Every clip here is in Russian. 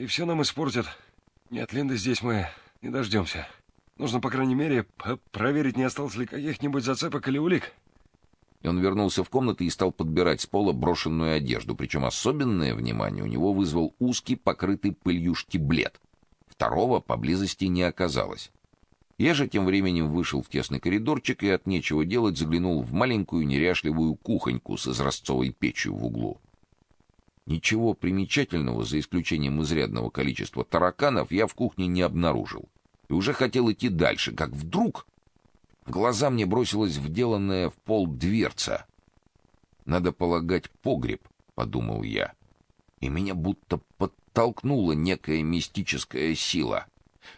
и все нам испортят. Нет, Линды здесь мы не дождемся. Нужно, по крайней мере, проверить, не осталось ли каких-нибудь зацепок или улик. И он вернулся в комнату и стал подбирать с пола брошенную одежду, причем особенное внимание у него вызвал узкий, покрытый пылью штиблет. Второго поблизости не оказалось. Я же тем временем вышел в тесный коридорчик и от нечего делать заглянул в маленькую неряшливую кухоньку с изразцовой печью в углу. Ничего примечательного, за исключением изрядного количества тараканов, я в кухне не обнаружил. И уже хотел идти дальше, как вдруг в глаза мне бросилась вделанная в пол дверца. Надо полагать, погреб, подумал я. И меня будто подтолкнула некая мистическая сила.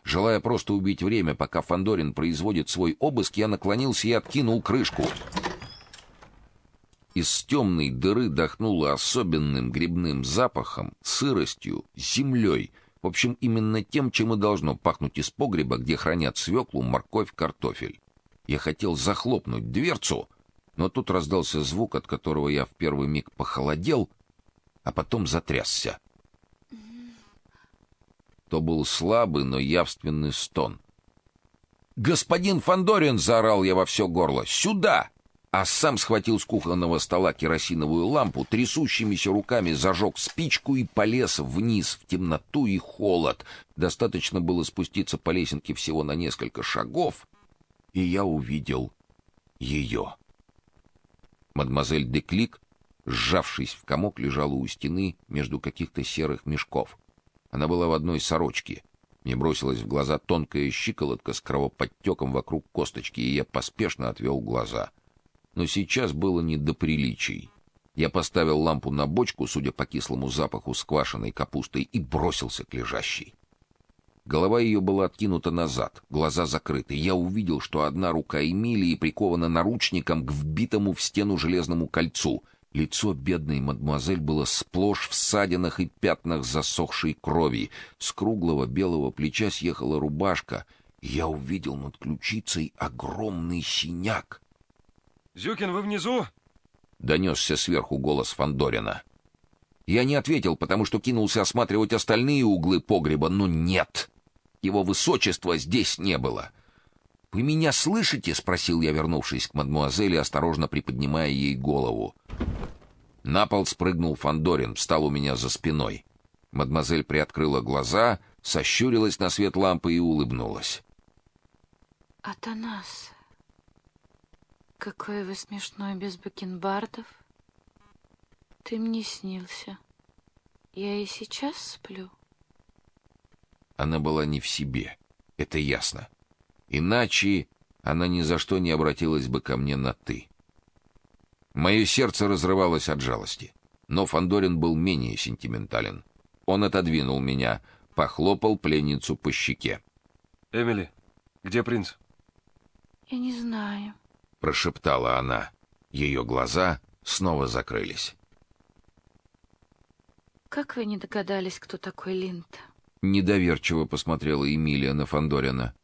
Желая просто убить время, пока Фандорин производит свой обыск, я наклонился и откинул крышку. Из темной дыры дохнуло особенным грибным запахом, сыростью, землей. В общем, именно тем, чем и должно пахнуть из погреба, где хранят свеклу, морковь, картофель. Я хотел захлопнуть дверцу, но тут раздался звук, от которого я в первый миг похолодел, а потом затрясся. То был слабый, но явственный стон. «Господин Фандорин!» — заорал я во все горло. «Сюда!» А сам схватил с кухонного стола керосиновую лампу, трясущимися руками зажег спичку и полез вниз в темноту и холод. Достаточно было спуститься по лесенке всего на несколько шагов, и я увидел ее. Мадемуазель Деклик, сжавшись в комок, лежала у стены между каких-то серых мешков. Она была в одной сорочке. Мне бросилась в глаза тонкая щиколотка с кровоподтеком вокруг косточки, и я поспешно отвел глаза. Но сейчас было не до приличий. Я поставил лампу на бочку, судя по кислому запаху сквашенной капустой, и бросился к лежащей. Голова ее была откинута назад, глаза закрыты. Я увидел, что одна рука Эмилии прикована наручником к вбитому в стену железному кольцу. Лицо бедной мадемуазель было сплошь в ссадинах и пятнах засохшей крови. С круглого белого плеча съехала рубашка, я увидел над ключицей огромный синяк. «Зюкин, вы внизу?» — донесся сверху голос Фандорина. Я не ответил, потому что кинулся осматривать остальные углы погреба, но нет. Его высочества здесь не было. «Вы меня слышите?» — спросил я, вернувшись к мадмуазели, осторожно приподнимая ей голову. На пол спрыгнул Фандорин, встал у меня за спиной. Мадмуазель приоткрыла глаза, сощурилась на свет лампы и улыбнулась. «Атанас, какой вы смешной без бакенбардов. Ты мне снился. Я и сейчас сплю». Она была не в себе, это ясно. Иначе она ни за что не обратилась бы ко мне на «ты». Мое сердце разрывалось от жалости, но Фандорин был менее сентиментален. Он отодвинул меня, похлопал пленницу по щеке. Эмили, где принц? Я не знаю, прошептала она. Ее глаза снова закрылись. Как вы не догадались, кто такой Линд? Недоверчиво посмотрела Эмилия на Фандорина.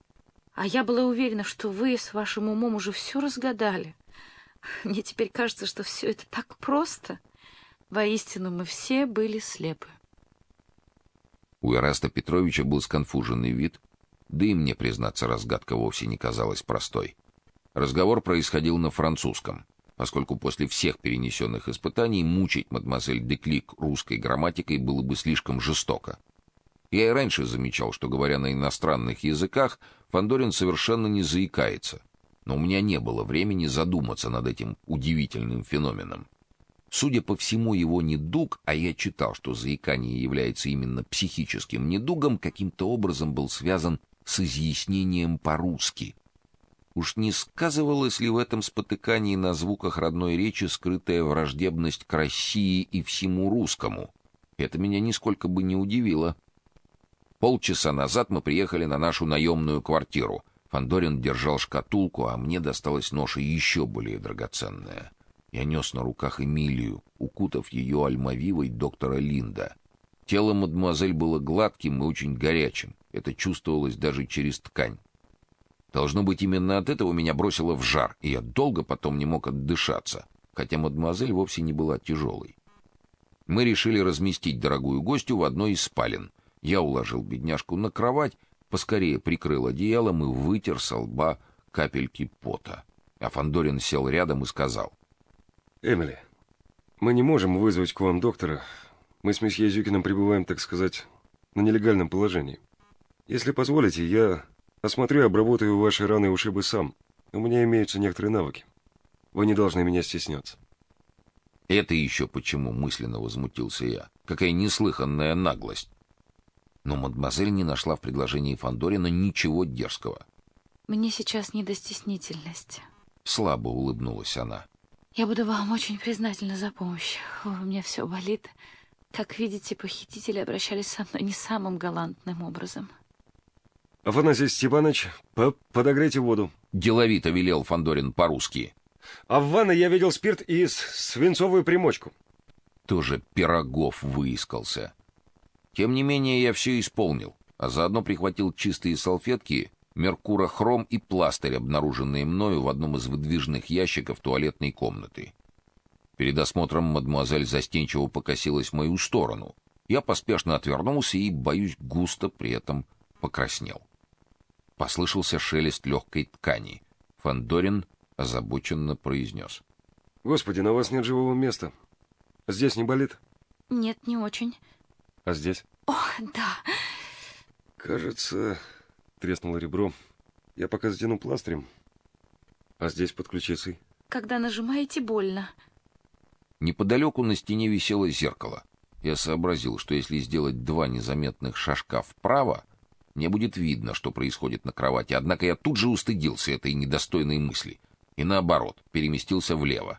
А я была уверена, что вы с вашим умом уже все разгадали. Мне теперь кажется, что все это так просто. Воистину, мы все были слепы. У Ираста Петровича был сконфуженный вид, да и мне, признаться, разгадка вовсе не казалась простой. Разговор происходил на французском, поскольку после всех перенесенных испытаний мучить мадемуазель Деклик русской грамматикой было бы слишком жестоко. Я и раньше замечал, что говоря на иностранных языках, Фандорин совершенно не заикается но у меня не было времени задуматься над этим удивительным феноменом. Судя по всему, его недуг, а я читал, что заикание является именно психическим недугом, каким-то образом был связан с изъяснением по-русски. Уж не сказывалась ли в этом спотыкании на звуках родной речи скрытая враждебность к России и всему русскому? Это меня нисколько бы не удивило. Полчаса назад мы приехали на нашу наемную квартиру — Фандорин держал шкатулку, а мне досталась ноша еще более драгоценная. Я нес на руках Эмилию, укутав ее альмавивой доктора Линда. Тело мадемуазель было гладким и очень горячим. Это чувствовалось даже через ткань. Должно быть, именно от этого меня бросило в жар, и я долго потом не мог отдышаться, хотя мадемуазель вовсе не была тяжелой. Мы решили разместить дорогую гостью в одной из спален, Я уложил бедняжку на кровать, поскорее прикрыл одеялом и вытер с лба капельки пота. А Фандорин сел рядом и сказал: "Эмили, мы не можем вызвать к вам доктора. Мы с месье Зюкиным пребываем, так сказать, на нелегальном положении. Если позволите, я осмотрю и обработаю ваши раны и ушибы сам. У меня имеются некоторые навыки. Вы не должны меня стесняться». Это еще почему мысленно возмутился я. Какая неслыханная наглость. Но мадемуазель не нашла в предложении Фандорина ничего дерзкого. Мне сейчас не до стеснительности. Слабо улыбнулась она. Я буду вам очень признательна за помощь. у меня все болит. Как видите, похитители обращались со мной не самым галантным образом. Афанасий Степанович, по подогрейте воду. Деловито велел Фандорин по-русски. А в ванной я видел спирт и свинцовую примочку. Тоже Пирогов выискался. Тем не менее, я все исполнил, а заодно прихватил чистые салфетки, меркурохром и пластырь, обнаруженные мною в одном из выдвижных ящиков туалетной комнаты. Перед осмотром мадемуазель застенчиво покосилась в мою сторону. Я поспешно отвернулся и, боюсь, густо при этом покраснел. Послышался шелест легкой ткани. Фандорин озабоченно произнес. Господи, на вас нет живого места. Здесь не болит? Нет, не очень. А здесь? О, да. Кажется, треснуло ребро. Я пока затяну пластырем. А здесь под ключицей. Когда нажимаете, больно. Неподалеку на стене висело зеркало. Я сообразил, что если сделать два незаметных шажка вправо, мне будет видно, что происходит на кровати. Однако я тут же устыдился этой недостойной мысли и наоборот, переместился влево.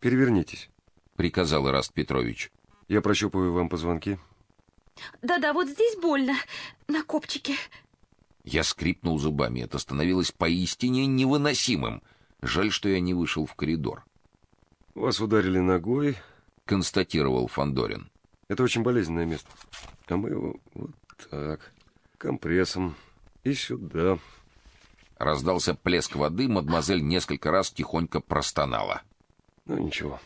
Перевернитесь, приказал Ираст Петрович. Я прощупаю вам позвонки. Да-да, вот здесь больно, на копчике. Я скрипнул зубами, это становилось поистине невыносимым. Жаль, что я не вышел в коридор. Вас ударили ногой, констатировал Фандорин. Это очень болезненное место. А мы его вот так, компрессом и сюда. Раздался плеск воды, мадемуазель несколько раз тихонько простонала. Ну ничего.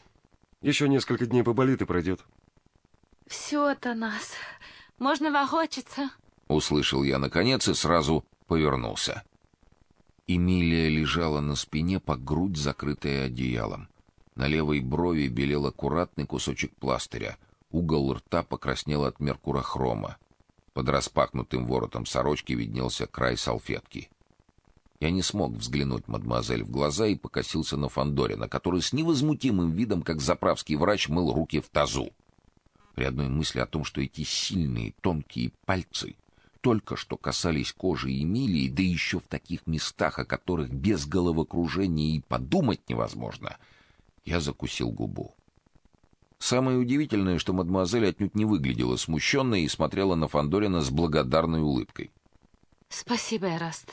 Еще несколько дней поболит и пройдет. Все это нас. Можно ворочаться. Услышал я наконец и сразу повернулся. Эмилия лежала на спине по грудь, закрытая одеялом. На левой брови белел аккуратный кусочек пластыря. Угол рта покраснел от меркурохрома. Под распахнутым воротом сорочки виднелся край салфетки. Я не смог взглянуть мадемуазель в глаза и покосился на Фандорина, который с невозмутимым видом, как заправский врач, мыл руки в тазу. При одной мысли о том, что эти сильные тонкие пальцы только что касались кожи Эмилии, да еще в таких местах, о которых без головокружения и подумать невозможно, я закусил губу. Самое удивительное, что мадемуазель отнюдь не выглядела смущенной и смотрела на Фандорина с благодарной улыбкой. Спасибо, Эраст.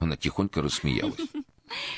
Она тихонько рассмеялась.